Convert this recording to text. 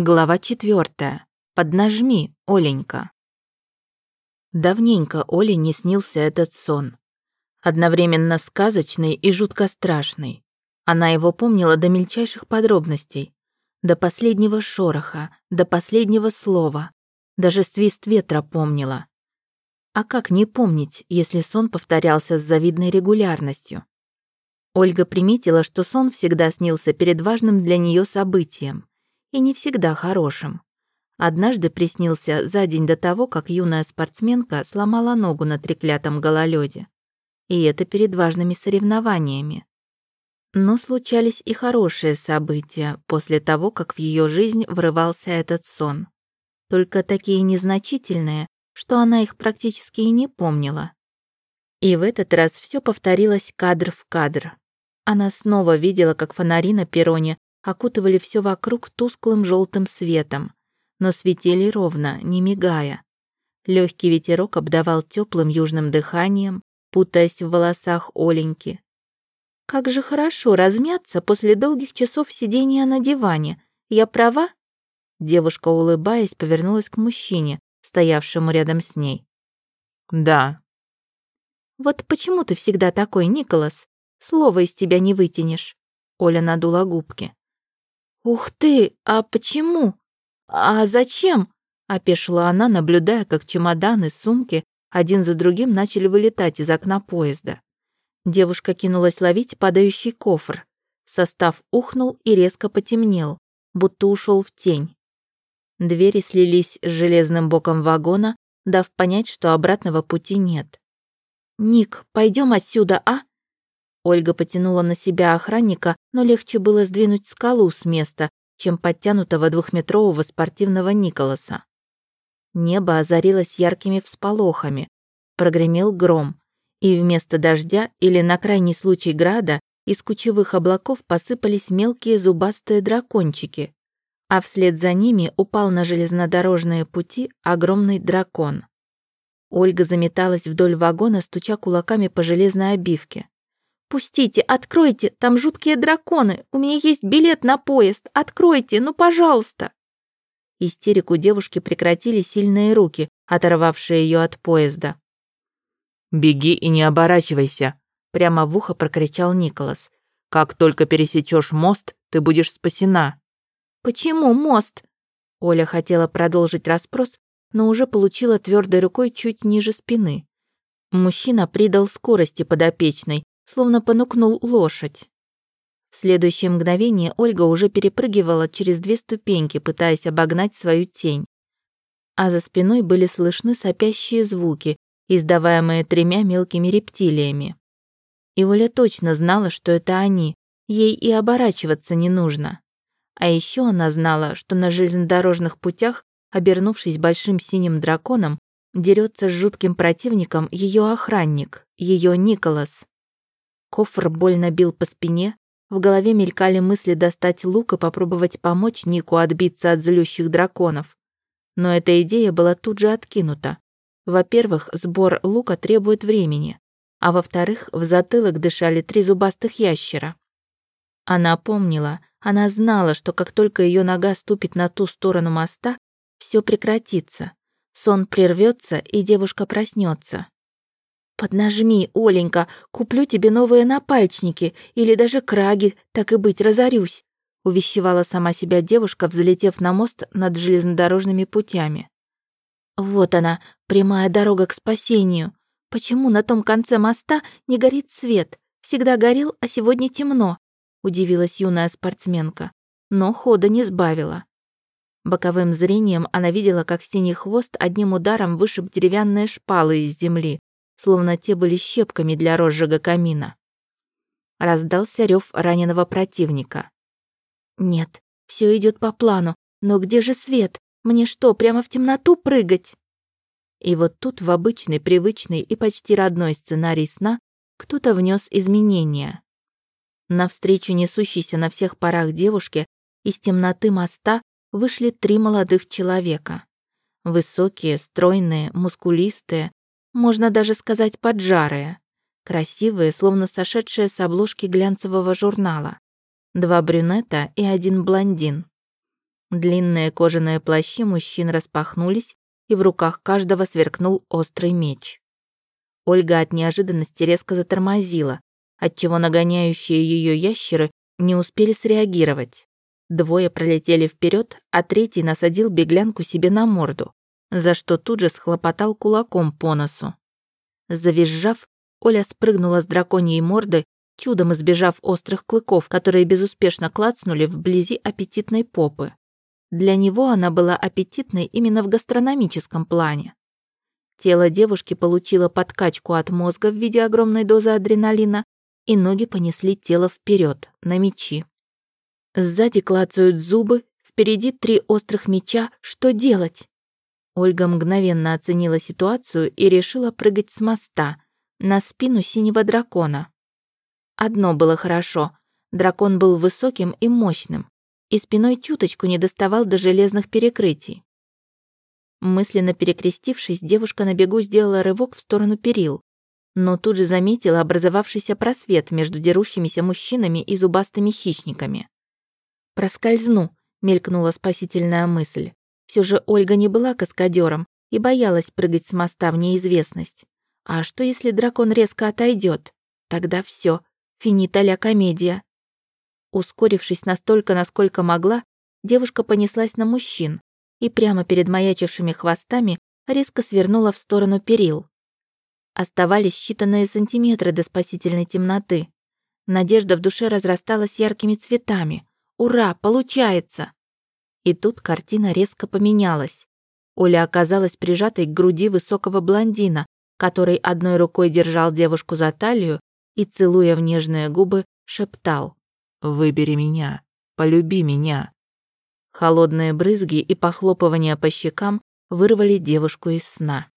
Глава четвертая. Поднажми, Оленька. Давненько Оле не снился этот сон. Одновременно сказочный и жутко страшный. Она его помнила до мельчайших подробностей. До последнего шороха, до последнего слова. Даже свист ветра помнила. А как не помнить, если сон повторялся с завидной регулярностью? Ольга приметила, что сон всегда снился перед важным для нее событием и не всегда хорошим. Однажды приснился за день до того, как юная спортсменка сломала ногу на треклятом гололёде. И это перед важными соревнованиями. Но случались и хорошие события после того, как в ее жизнь врывался этот сон. Только такие незначительные, что она их практически и не помнила. И в этот раз все повторилось кадр в кадр. Она снова видела, как фонари на перроне окутывали все вокруг тусклым желтым светом, но светили ровно, не мигая. Легкий ветерок обдавал теплым южным дыханием, путаясь в волосах Оленьки. «Как же хорошо размяться после долгих часов сидения на диване. Я права?» Девушка, улыбаясь, повернулась к мужчине, стоявшему рядом с ней. «Да». «Вот почему ты всегда такой, Николас? Слова из тебя не вытянешь». Оля надула губки. «Ух ты! А почему? А зачем?» — опешила она, наблюдая, как чемоданы, сумки один за другим начали вылетать из окна поезда. Девушка кинулась ловить падающий кофр. Состав ухнул и резко потемнел, будто ушел в тень. Двери слились с железным боком вагона, дав понять, что обратного пути нет. «Ник, пойдем отсюда, а?» Ольга потянула на себя охранника, но легче было сдвинуть скалу с места, чем подтянутого двухметрового спортивного Николаса. Небо озарилось яркими всполохами, прогремел гром, и вместо дождя или на крайний случай града из кучевых облаков посыпались мелкие зубастые дракончики, а вслед за ними упал на железнодорожные пути огромный дракон. Ольга заметалась вдоль вагона, стуча кулаками по железной обивке. «Пустите, откройте, там жуткие драконы, у меня есть билет на поезд, откройте, ну, пожалуйста!» Истерику девушки прекратили сильные руки, оторвавшие ее от поезда. «Беги и не оборачивайся», — прямо в ухо прокричал Николас. «Как только пересечешь мост, ты будешь спасена». «Почему мост?» Оля хотела продолжить расспрос, но уже получила твердой рукой чуть ниже спины. Мужчина придал скорости подопечной, словно понукнул лошадь. В следующее мгновение Ольга уже перепрыгивала через две ступеньки, пытаясь обогнать свою тень. А за спиной были слышны сопящие звуки, издаваемые тремя мелкими рептилиями. И Оля точно знала, что это они, ей и оборачиваться не нужно. А еще она знала, что на железнодорожных путях, обернувшись большим синим драконом, дерется с жутким противником ее охранник, ее Николас. Кофр больно бил по спине, в голове мелькали мысли достать лук и попробовать помочь Нику отбиться от злющих драконов. Но эта идея была тут же откинута. Во-первых, сбор лука требует времени, а во-вторых, в затылок дышали три зубастых ящера. Она помнила, она знала, что как только ее нога ступит на ту сторону моста, все прекратится. Сон прервется, и девушка проснется. «Поднажми, Оленька, куплю тебе новые напальчники или даже краги, так и быть, разорюсь», увещевала сама себя девушка, взлетев на мост над железнодорожными путями. «Вот она, прямая дорога к спасению. Почему на том конце моста не горит свет? Всегда горел, а сегодня темно», удивилась юная спортсменка, но хода не сбавила. Боковым зрением она видела, как синий хвост одним ударом вышиб деревянные шпалы из земли, словно те были щепками для розжига камина. Раздался рев раненого противника. «Нет, все идет по плану, но где же свет? Мне что, прямо в темноту прыгать?» И вот тут в обычный, привычный и почти родной сценарий сна кто-то внес изменения. Навстречу несущейся на всех парах девушке из темноты моста вышли три молодых человека. Высокие, стройные, мускулистые, можно даже сказать поджарые, красивые, словно сошедшие с обложки глянцевого журнала. Два брюнета и один блондин. Длинные кожаные плащи мужчин распахнулись, и в руках каждого сверкнул острый меч. Ольга от неожиданности резко затормозила, отчего нагоняющие ее ящеры не успели среагировать. Двое пролетели вперед, а третий насадил беглянку себе на морду, за что тут же схлопотал кулаком по носу. Завизжав, Оля спрыгнула с драконьей морды, чудом избежав острых клыков, которые безуспешно клацнули вблизи аппетитной попы. Для него она была аппетитной именно в гастрономическом плане. Тело девушки получило подкачку от мозга в виде огромной дозы адреналина, и ноги понесли тело вперед на мечи. Сзади клацают зубы, впереди три острых меча. Что делать? Ольга мгновенно оценила ситуацию и решила прыгать с моста на спину синего дракона. Одно было хорошо. Дракон был высоким и мощным, и спиной чуточку не доставал до железных перекрытий. Мысленно перекрестившись, девушка на бегу сделала рывок в сторону перил, но тут же заметила образовавшийся просвет между дерущимися мужчинами и зубастыми хищниками. «Проскользну», — мелькнула спасительная мысль. Все же Ольга не была каскадером и боялась прыгать с моста в неизвестность. А что, если дракон резко отойдет? Тогда все, финита ля комедия. Ускорившись настолько, насколько могла, девушка понеслась на мужчин и прямо перед маячившими хвостами резко свернула в сторону перил. Оставались считанные сантиметры до спасительной темноты. Надежда в душе разрасталась яркими цветами. «Ура, получается!» И тут картина резко поменялась. Оля оказалась прижатой к груди высокого блондина, который одной рукой держал девушку за талию и, целуя в нежные губы, шептал. Выбери меня, полюби меня». Холодные брызги и похлопывания по щекам вырвали девушку из сна.